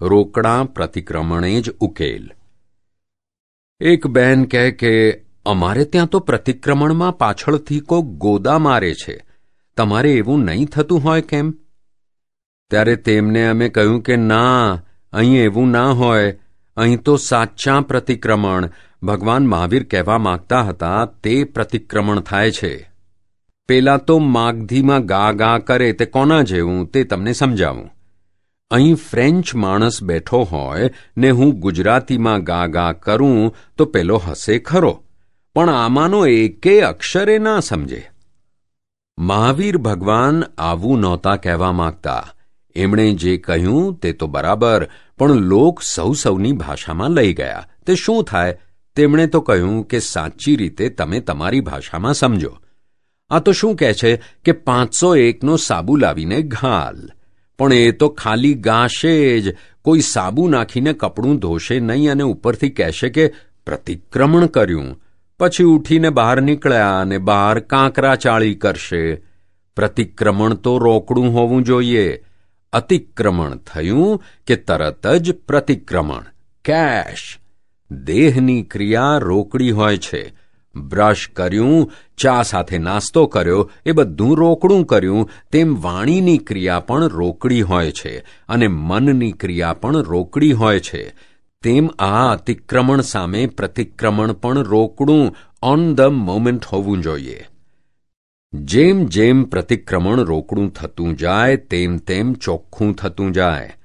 રોકડા પ્રતિક્રમણે જ ઉકેલ. એક બેન કહે કે, અમારે ત્યાં તો પ્રતિક્રમણમાં પાછળથી કો ગોદા મારે છે. તમારે એવું નહીં થતું હોય કેમ? ત્યારે તેમને અમે કહ્યું કે, ના, અહીં એવું ના હોય. અહીં તો સાચા પ્રતિક્રમણ. ભગવાન મહાવીર કહેવા માંગતા હતા, તે પ્રતિક્રમણ થાય છે. પેલા તો માગધીમાં ગા ગા કરે તે કોના જેવું તે તમને સમજાવું. અહીં ફ્રેન્ચ માણસ બેઠો હોય ને હું ગુજરાતીમાં ગા ગા કરું, તો પેલો હસે ખરો. પણ આમાંનો એકે અક્ષરે ના સમજે. મહાવીર ભગવાન આવું નહોતા કહેવા માંગતા. એમણે જે કહ્યું તે તો બરાબર, પણ લોક સૌ સૌની ભાષામાં લઈ ગયા. તે શું થાય? તેમણે તો કહ્યું કે સાચી રીતે તમે તમારી ભાષામાં સમજો. આ તો શું કહે છે કે પાંચસો એકનો સાબુ લાવીને ઘાલ. પણ એ તો ખાલી ગાશે જ. કોઈ સાબુ નાખીને કપડું ધોશે નહીં અને ઉપરથી કહેશે કે પ્રતિક્રમણ કર્યું. પછી ઉઠીને બહાર નીકળ્યા અને બહાર કાંકરા ચાળી કરશે. પ્રતિક્રમણ તો રોકડું હોવું જોઈએ. અતિક્રમણ થયું કે તરત જ પ્રતિક્રમણ. કેશ. દેહની ક્રિયા રોકડી હોય છે. બ્રશ કર્યું, ચા સાથે નાસ્તો કર્યો, એ બધું રોકડું કર્યું. તેમ વાણીની ક્રિયા પણ રોકડી હોય છે અને મનની ક્રિયા પણ રોકડી હોય છે. તેમ આ અતિક્રમણ સામે પ્રતિક્રમણ પણ રોકડું ઓન ધ મોમેન્ટ હોવું જોઈએ. જેમ જેમ પ્રતિક્રમણ રોકડું થતું જાય, તેમ તેમ ચોખ્ખું થતું જાય.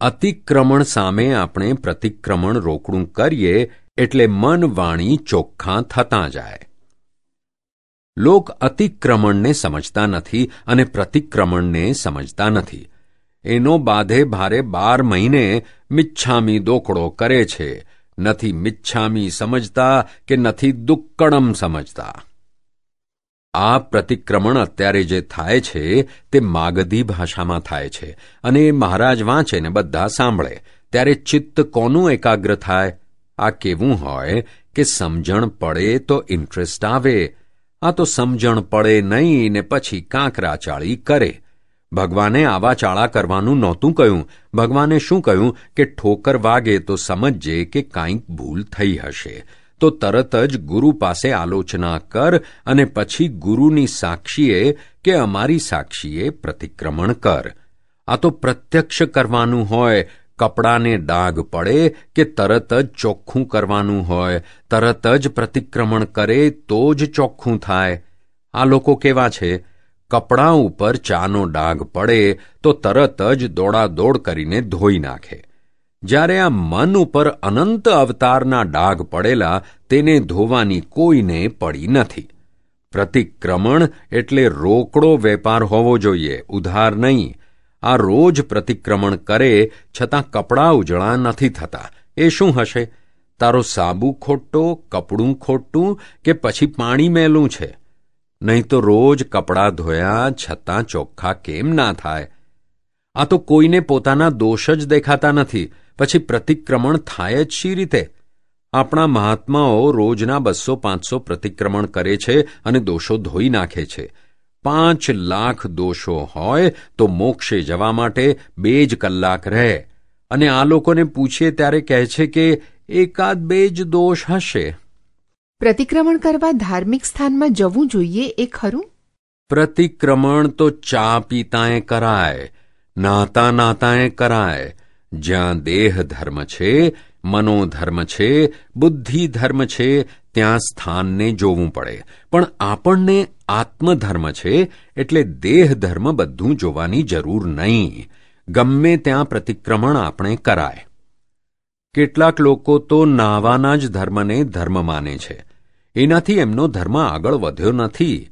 અતિક્રમણ સામે આપણે પ્રતિક્રમણ રોકડું કરીએ એટલે મન વાણી ચોખ્ખા થતાં જાય. લોક અતિક્રમણને સમજતા નથી અને પ્રતિક્રમણને સમજતા નથી. એનો બાધે ભારે બાર મહિને મિચ્છામી દોકડો કરે છે. નથી મિચ્છામી સમજતા કે નથી દુક્કડમ સમજતા. આ પ્રતિક્રમણ અત્યારે જે થાય છે તે માગધી ભાષામાં થાય છે અને મહારાજ વાંચે ને બધા સાંભળે. ત્યારે ચિત્ત કોનું એકાગ્ર થાય? આ કેવું હોય કે સમજણ પડે તો ઇન્ટરેસ્ટ આવે. આ તો સમજણ પડે નહીં ને પછી કાંકરા ચાળી કરે. ભગવાને આવા ચાળા કરવાનું નહોતું કહ્યું. ભગવાને શું કહ્યું કે ઠોકર વાગે તો સમજજે કે કાંઈક ભૂલ થઈ હશે. તો તરત જ ગુરુ પાસે આલોચના કર અને પછી ગુરુની સાક્ષીએ કે અમારી સાક્ષીએ પ્રતિક્રમણ કર. આ તો પ્રત્યક્ષ કરવાનું હોય કપડાને ડાઘ પડે કે તરત જ ચોખ્ખું કરવાનું હોય, તરત જ પ્રતિક્રમણ કરે તો જ ચોખ્ખું થાય. આ લોકો કેવા છે? કપડાં ઉપર ચાનો ડાઘ પડે તો તરત જ દોડાદોડ કરીને ધોઈ નાખે. જ્યારે આ મન ઉપર અનંત અવતારના ડાઘ પડેલા તેને ધોવાની કોઈને પડી નથી. પ્રતિક્રમણ એટલે રોકડો વેપાર હોવો જોઈએ, ઉધાર નહીં. આ રોજ પ્રતિક્રમણ કરે છતાં કપડાં ઉજળા નથી થતા. એ શું હશે? તારો સાબુ ખોટો, કપડું ખોટું કે પછી પાણી મેલું છે? નહીં તો રોજ કપડાં ધોયા છતાં ચોખ્ખા કેમ ના થાય? આ તો કોઈને પોતાના દોષ જ દેખાતા નથી. પછી પ્રતિક્રમણ થાય જ શી રીતે? આપણા મહાત્માઓ રોજના બસો પાંચસો પ્રતિક્રમણ કરે છે અને દોષો ધોઈ નાખે છે. પાંચ લાખ દોષો હોય તો મોક્ષે જવા માટે બે જ કલાક રહે. અને આ લોકોને પૂછીએ ત્યારે કહે છે કે એકાદ બે જ દોષ હશે? પ્રતિક્રમણ કરવા ધાર્મિક સ્થાનમાં જવું જોઈએ એ ખરું? પ્રતિક્રમણ તો ચા પીતાએ કરાય નાતા નાતાએ કરાય જ્યાં દેહ ધર્મ છે મનોધર્મ છે, બુદ્ધિ ધર્મ છે, ત્યાં સ્થાનને જોવું પડે. પણ આપણને આત્મધર્મ છે, એટલે દેહ ધર્મ બધું જોવાની જરૂર નહીં. ગમે ત્યાં પ્રતિક્રમણ આપણે કરાય. કેટલાક લોકો તો નાવાના જ ધર્મને ધર્મ માને છે. એનાથી એમનો ધર્મ આગળ વધ્યો નથી.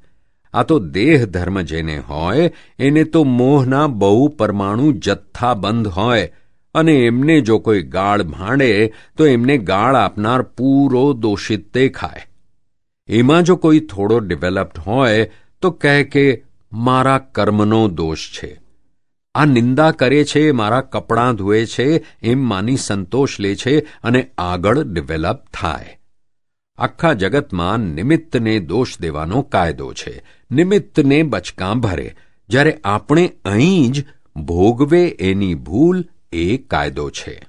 આ તો દેહ ધર્મ જેને હોય, એને તો મોહના બહુ પરમાણુ જથ્થાબંધ હોય. અને એમને જો કોઈ ગાળ ભાંડે, તો એમને ગાળ આપનાર પૂરો દોષિત દેખાય. એમાં જો કોઈ થોડો ડેવલપ્ડ હોય, તો કહે કે, મારા કર્મનો દોષ છે. આ નિંદા કરે છે, મારા કપડાં ધોએ છે, એમ માની સંતોષ લે છે અને આગળ ડેવલપ થાય. આખા જગતમાં નિમિત્તને દોષ દેવાનો કાયદો છે. નિમિત્તને બચકાં ભરે. જ્યારે આપણે અહીં જ ભોગવે એની ભૂલ એ કાયદો છે.